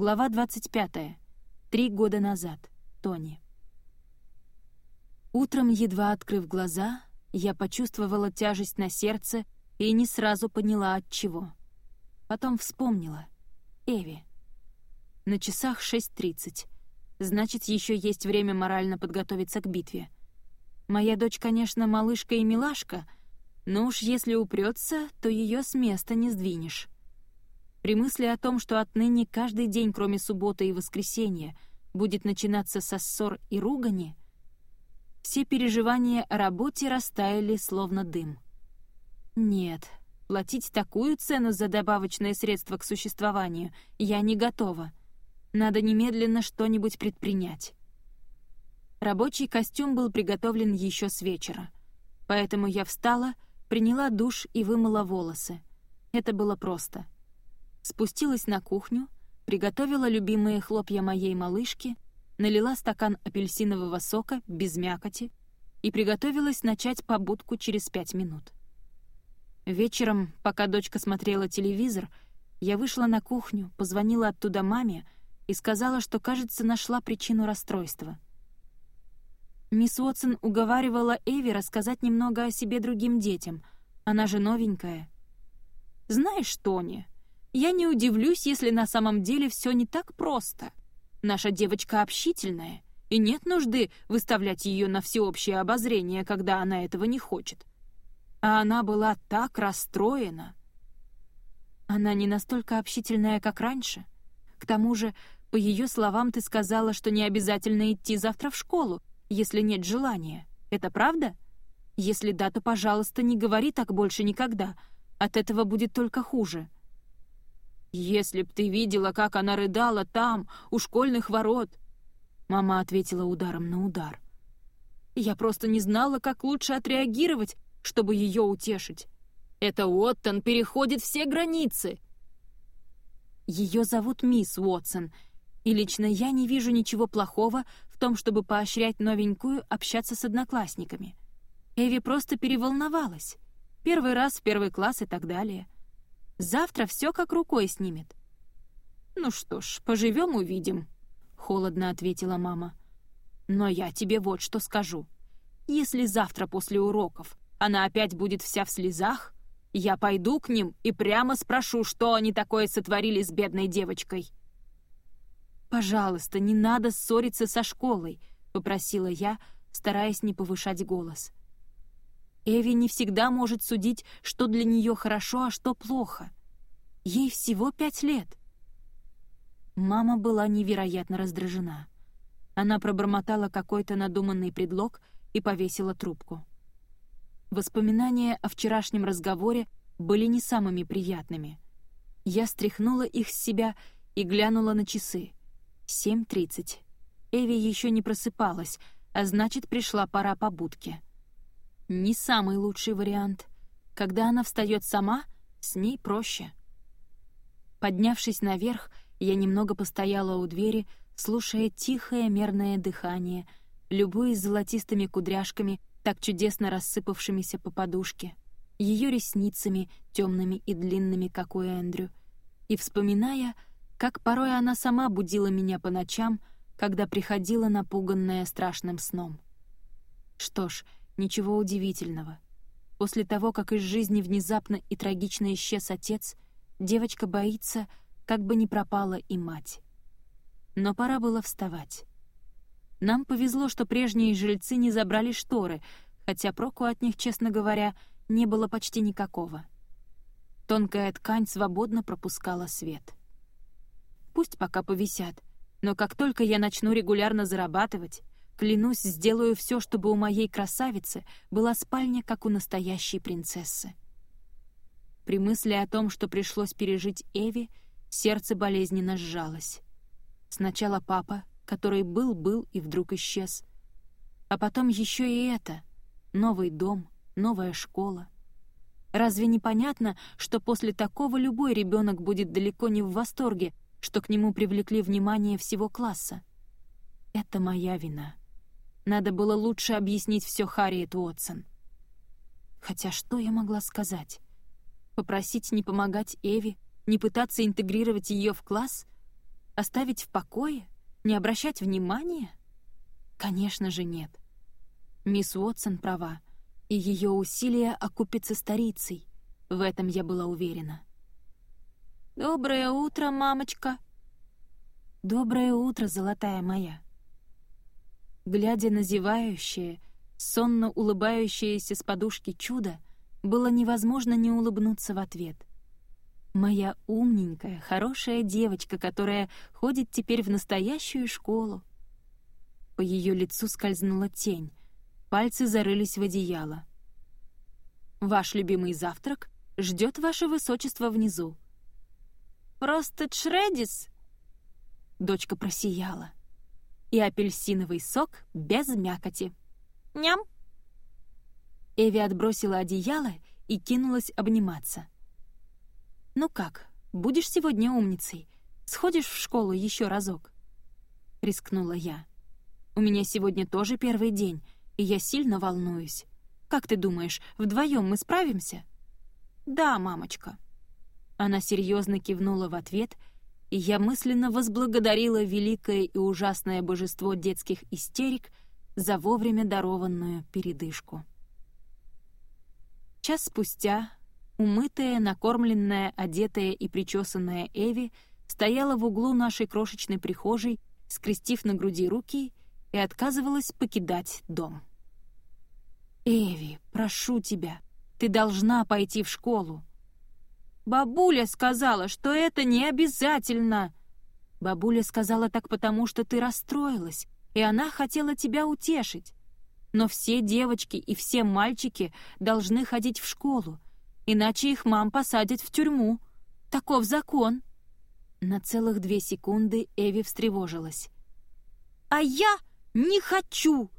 Глава 25. Три года назад. Тони. Утром, едва открыв глаза, я почувствовала тяжесть на сердце и не сразу поняла от чего. Потом вспомнила. Эви. На часах 6.30. Значит, еще есть время морально подготовиться к битве. Моя дочь, конечно, малышка и милашка, но уж если упрется, то ее с места не сдвинешь. При мысли о том, что отныне каждый день, кроме субботы и воскресенья, будет начинаться со ссор и ругани, все переживания о работе растаяли словно дым. Нет, платить такую цену за добавочное средство к существованию я не готова. Надо немедленно что-нибудь предпринять. Рабочий костюм был приготовлен еще с вечера, поэтому я встала, приняла душ и вымыла волосы. Это было просто — спустилась на кухню, приготовила любимые хлопья моей малышки, налила стакан апельсинового сока без мякоти и приготовилась начать побудку через пять минут. Вечером, пока дочка смотрела телевизор, я вышла на кухню, позвонила оттуда маме и сказала, что, кажется, нашла причину расстройства. Мисс Уотсон уговаривала Эви рассказать немного о себе другим детям. Она же новенькая. «Знаешь, Тони, я не удивлюсь, если на самом деле все не так просто. Наша девочка общительная, и нет нужды выставлять ее на всеобщее обозрение, когда она этого не хочет. А она была так расстроена. Она не настолько общительная, как раньше. К тому же, по ее словам, ты сказала, что не обязательно идти завтра в школу, если нет желания. Это правда? Если да, то, пожалуйста, не говори так больше никогда. От этого будет только хуже. «Если б ты видела, как она рыдала там, у школьных ворот!» Мама ответила ударом на удар. «Я просто не знала, как лучше отреагировать, чтобы ее утешить. Это Уоттон переходит все границы!» Ее зовут мисс Уотсон, и лично я не вижу ничего плохого в том, чтобы поощрять новенькую общаться с одноклассниками. Эви просто переволновалась. Первый раз в первый класс и так далее — Завтра все как рукой снимет». «Ну что ж, поживем увидим», — холодно ответила мама. «Но я тебе вот что скажу. Если завтра после уроков она опять будет вся в слезах, я пойду к ним и прямо спрошу, что они такое сотворили с бедной девочкой». «Пожалуйста, не надо ссориться со школой», — попросила я, стараясь не повышать голос. Эви не всегда может судить, что для нее хорошо, а что плохо. Ей всего пять лет. Мама была невероятно раздражена. Она пробормотала какой-то надуманный предлог и повесила трубку. Воспоминания о вчерашнем разговоре были не самыми приятными. Я стряхнула их с себя и глянула на часы. 7.30. Эви еще не просыпалась, а значит, пришла пора побудки. Не самый лучший вариант. Когда она встает сама, с ней проще. Поднявшись наверх, я немного постояла у двери, слушая тихое мерное дыхание, любуясь золотистыми кудряшками, так чудесно рассыпавшимися по подушке, ее ресницами, темными и длинными, как у Эндрю, и вспоминая, как порой она сама будила меня по ночам, когда приходила напуганная страшным сном. Что ж, Ничего удивительного. После того, как из жизни внезапно и трагично исчез отец, девочка боится, как бы не пропала и мать. Но пора было вставать. Нам повезло, что прежние жильцы не забрали шторы, хотя проку от них, честно говоря, не было почти никакого. Тонкая ткань свободно пропускала свет. Пусть пока повисят, но как только я начну регулярно зарабатывать, Клянусь, сделаю все, чтобы у моей красавицы была спальня, как у настоящей принцессы. При мысли о том, что пришлось пережить Эви, сердце болезненно сжалось. Сначала папа, который был-был и вдруг исчез. А потом еще и это — новый дом, новая школа. Разве не понятно, что после такого любой ребенок будет далеко не в восторге, что к нему привлекли внимание всего класса? Это моя вина. Надо было лучше объяснить все Харриет Уотсон. Хотя что я могла сказать? Попросить не помогать Эви, не пытаться интегрировать ее в класс? Оставить в покое? Не обращать внимания? Конечно же нет. Мисс Уотсон права, и ее усилия окупятся старицей. В этом я была уверена. «Доброе утро, мамочка!» «Доброе утро, золотая моя!» Глядя на зевающее, сонно улыбающееся с подушки чудо, было невозможно не улыбнуться в ответ. Моя умненькая, хорошая девочка, которая ходит теперь в настоящую школу. По ее лицу скользнула тень, пальцы зарылись в одеяло. «Ваш любимый завтрак ждет ваше высочество внизу». «Просто Шредис!» Дочка просияла. «И апельсиновый сок без мякоти». «Ням!» Эви отбросила одеяло и кинулась обниматься. «Ну как, будешь сегодня умницей? Сходишь в школу еще разок?» Рискнула я. «У меня сегодня тоже первый день, и я сильно волнуюсь. Как ты думаешь, вдвоем мы справимся?» «Да, мамочка». Она серьезно кивнула в ответ, и я мысленно возблагодарила великое и ужасное божество детских истерик за вовремя дарованную передышку. Час спустя умытая, накормленная, одетая и причесанная Эви стояла в углу нашей крошечной прихожей, скрестив на груди руки, и отказывалась покидать дом. «Эви, прошу тебя, ты должна пойти в школу». «Бабуля сказала, что это не обязательно». «Бабуля сказала так потому, что ты расстроилась, и она хотела тебя утешить. Но все девочки и все мальчики должны ходить в школу, иначе их мам посадят в тюрьму. Таков закон». На целых две секунды Эви встревожилась. «А я не хочу!»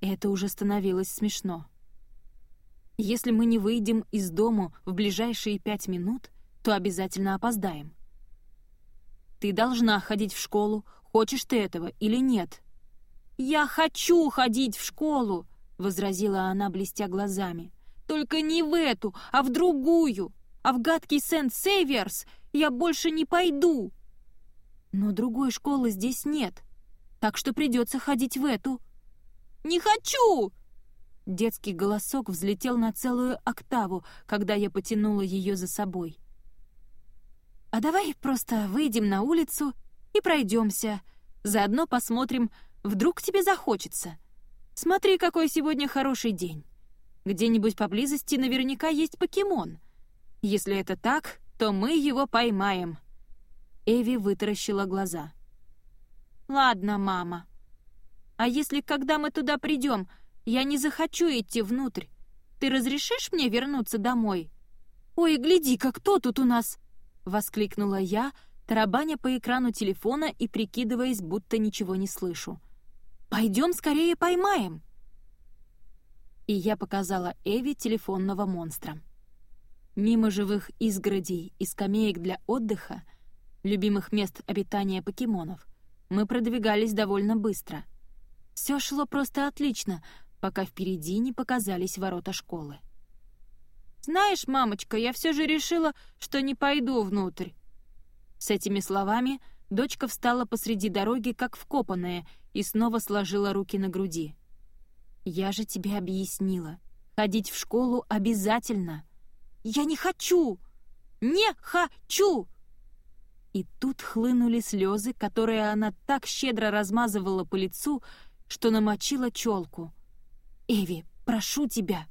Это уже становилось смешно. Если мы не выйдем из дому в ближайшие пять минут, то обязательно опоздаем. Ты должна ходить в школу, хочешь ты этого или нет. «Я хочу ходить в школу!» — возразила она, блестя глазами. «Только не в эту, а в другую! А в гадкий Сент-Сейверс я больше не пойду!» «Но другой школы здесь нет, так что придется ходить в эту». «Не хочу!» Детский голосок взлетел на целую октаву, когда я потянула ее за собой. «А давай просто выйдем на улицу и пройдемся. Заодно посмотрим, Вдруг тебе захочется. Смотри, какой сегодня хороший день. Где-нибудь поблизости наверняка есть покемон. Если это так, то мы его поймаем». Эви вытаращила глаза. «Ладно, мама. А если, когда мы туда придем, я не захочу идти внутрь, ты разрешишь мне вернуться домой?» «Ой, гляди-ка, кто тут у нас?» — воскликнула я, тарабаня по экрану телефона и прикидываясь, будто ничего не слышу. Пойдем скорее поймаем!» И я показала Эви телефонного монстра. Мимо живых изгородей и скамеек для отдыха, любимых мест обитания покемонов, мы продвигались довольно быстро. Все шло просто отлично, пока впереди не показались ворота школы. «Знаешь, мамочка, я все же решила, что не пойду внутрь». С этими словами дочка встала посреди дороги, как вкопанная, и снова сложила руки на груди. «Я же тебе объяснила. Ходить в школу обязательно». «Я не хочу! Не хочу!» И тут хлынули слезы, которые она так щедро размазывала по лицу, что намочила челку. «Эви, прошу тебя!»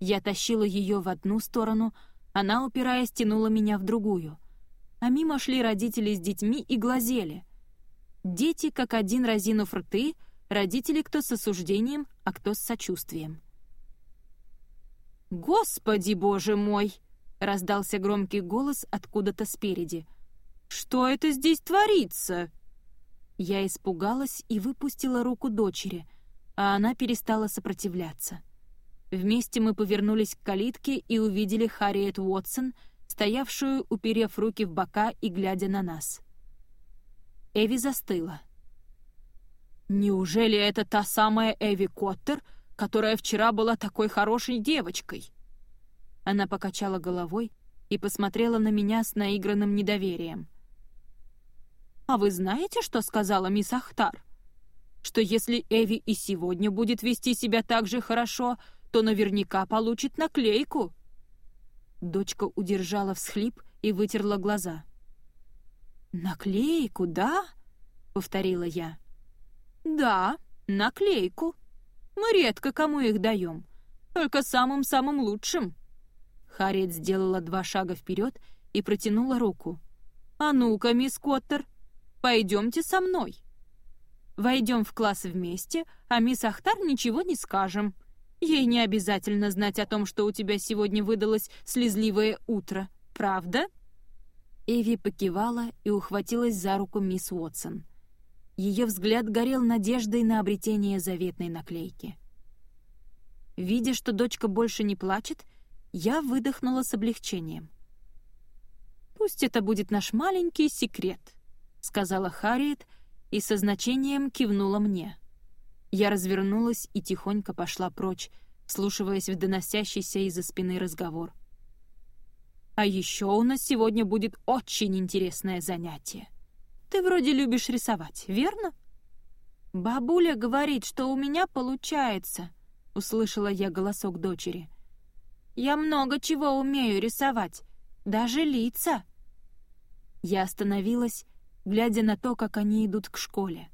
Я тащила ее в одну сторону, она, упираясь, тянула меня в другую. А мимо шли родители с детьми и глазели. Дети, как один разинув рты, родители кто с осуждением, а кто с сочувствием. «Господи, боже мой!» — раздался громкий голос откуда-то спереди. «Что это здесь творится?» Я испугалась и выпустила руку дочери, а она перестала сопротивляться. Вместе мы повернулись к калитке и увидели Харриет Уотсон, стоявшую, уперев руки в бока и глядя на нас. Эви застыла. «Неужели это та самая Эви Коттер, которая вчера была такой хорошей девочкой?» Она покачала головой и посмотрела на меня с наигранным недоверием. А вы знаете, что сказала мисс Ахтар? Что если Эви и сегодня будет вести себя так же хорошо, то наверняка получит наклейку». Дочка удержала всхлип и вытерла глаза. «Наклейку, да?» — повторила я. «Да, наклейку. Мы редко кому их даем, только самым-самым лучшим». Харриет сделала два шага вперед и протянула руку. «А ну-ка, мисс Коттер, пойдемте со мной. Войдем в класс вместе, а мисс Ахтар ничего не скажем. Ей не обязательно знать о том, что у тебя сегодня выдалось слезливое утро, правда?» Эви покивала и ухватилась за руку мисс Уотсон. Ее взгляд горел надеждой на обретение заветной наклейки. Видя, что дочка больше не плачет, я выдохнула с облегчением. «Пусть это будет наш маленький секрет», — сказала Харриет и со значением кивнула мне. Я развернулась и тихонько пошла прочь, слушаясь в доносящийся из-за спины разговор. «А еще у нас сегодня будет очень интересное занятие. Ты вроде любишь рисовать, верно?» «Бабуля говорит, что у меня получается», — услышала я голосок дочери. «Я много чего умею рисовать, даже лица». Я остановилась, глядя на то, как они идут к школе.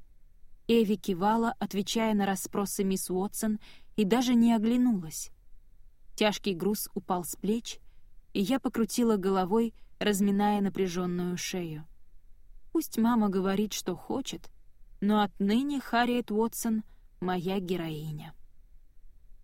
Эви кивала, отвечая на расспросы мисс Уотсон, и даже не оглянулась. Тяжкий груз упал с плеч, и я покрутила головой, разминая напряженную шею. Пусть мама говорит, что хочет, но отныне Харриет Уотсон — моя героиня.